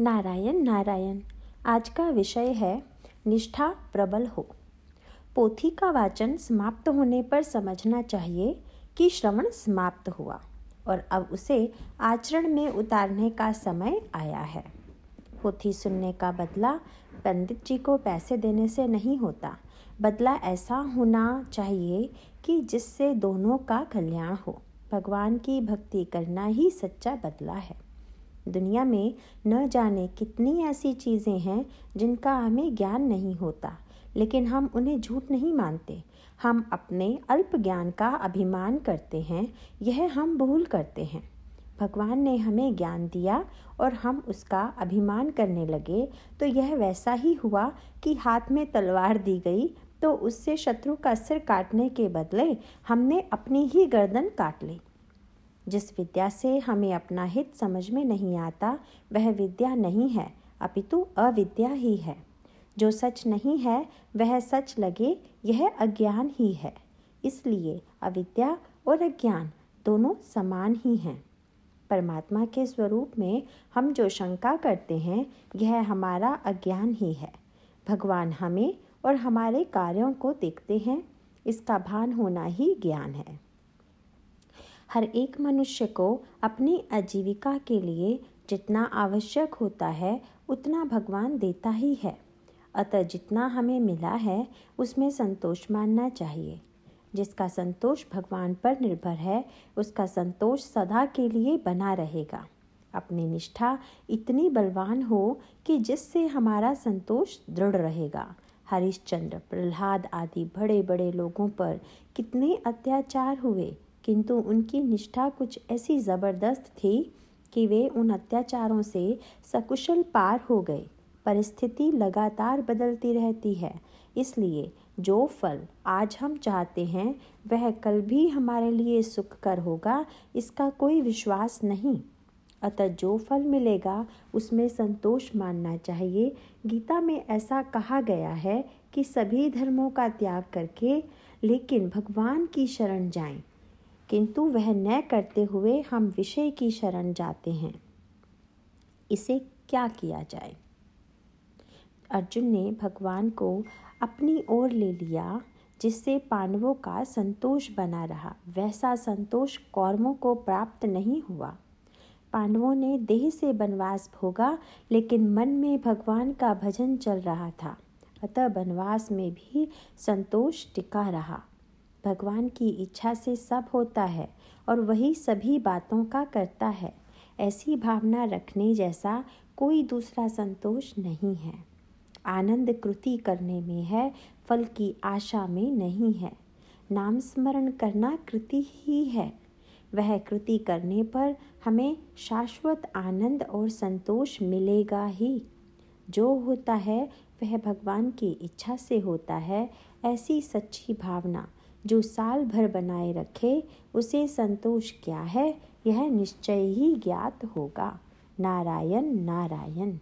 नारायण नारायण। आज का विषय है, निष्ठा प्रबल हो। पोथी का वाचन समाप्त होने पर समझना चाहिए कि श्रवण समाप्त हुआ और अब उसे आचरण में उतारने का समय आया है। पोथी सुनने का बदला पंडित जी को पैसे देने से नहीं होता। बदला ऐसा होना चाहिए कि जिससे दोनों का कल्याण हो। भगवान की भक्ति करना ही सच्चा बदला है। दुनिया में न जाने कितनी ऐसी चीज़ें हैं जिनका हमें ज्ञान नहीं होता, लेकिन हम उन्हें झूठ नहीं मानते। हम अपने अल्प ज्ञान का अभिमान करते हैं, यह हम भूल करते हैं। भगवान ने हमें ज्ञान दिया और हम उसका अभिमान करने लगे तो यह वैसा ही हुआ कि हाथ में तलवार दी गई तो उससे शत्रु का सिर काटने के बदले हमने अपनी ही गर्दन काट ली। जिस विद्या से हमें अपना हित समझ में नहीं आता, वह विद्या नहीं है, अपितु अविद्या ही है। जो सच नहीं है, वह सच लगे, यह अज्ञान ही है। इसलिए अविद्या और अज्ञान दोनों समान ही हैं। परमात्मा के स्वरूप में हम जो शंका करते हैं, यह हमारा अज्ञान ही है। भगवान हमें और हमारे कार्यों को देखते हैं, इसका भान होना ही ज्ञान है। हर एक मनुष्य को अपनी आजीविका के लिए जितना आवश्यक होता है, उतना भगवान देता ही है। अतः जितना हमें मिला है, उसमें संतोष मानना चाहिए। जिसका संतोष भगवान पर निर्भर है, उसका संतोष सदा के लिए बना रहेगा। अपनी निष्ठा इतनी बलवान हो कि जिससे हमारा संतोष दृढ़ रहेगा। हरिश्चंद्र, प्रहलाद आदि बड़े बड़े लोगों पर कितने अत्याचार हुए। किंतु उनकी निष्ठा कुछ ऐसी ज़बरदस्त थी कि वे उन अत्याचारों से सकुशल पार हो गए। परिस्थिति लगातार बदलती रहती है। इसलिए जो फल आज हम चाहते हैं, वह कल भी हमारे लिए सुख कर होगा, इसका कोई विश्वास नहीं। अतः जो फल मिलेगा, उसमें संतोष मानना चाहिए। गीता में ऐसा कहा गया है कि सभी धर्मों का त्याग करके, लेकिन भगवान की शरण जाएँ। किंतु वह न करते हुए हम विषय की शरण जाते हैं। इसे क्या किया जाए? अर्जुन ने भगवान को अपनी ओर ले लिया, जिससे पांडवों का संतोष बना रहा। वैसा संतोष कौरवों को प्राप्त नहीं हुआ। पांडवों ने देह से वनवास भोगा, लेकिन मन में भगवान का भजन चल रहा था। अतः वनवास में भी संतोष टिका रहा। भगवान की इच्छा से सब होता है और वही सभी बातों का करता है। ऐसी भावना रखने जैसा कोई दूसरा संतोष नहीं है। आनंद कृति करने में है, फल की आशा में नहीं है। नाम स्मरण करना कृति ही है। वह कृति करने पर हमें शाश्वत आनंद और संतोष मिलेगा ही। जो होता है, वह भगवान की इच्छा से होता है, ऐसी सच्ची भावना। जो साल भर बनाए रखे, उसे संतोष क्या है? यह निश्चय ही ज्ञात होगा। नारायण नारायण।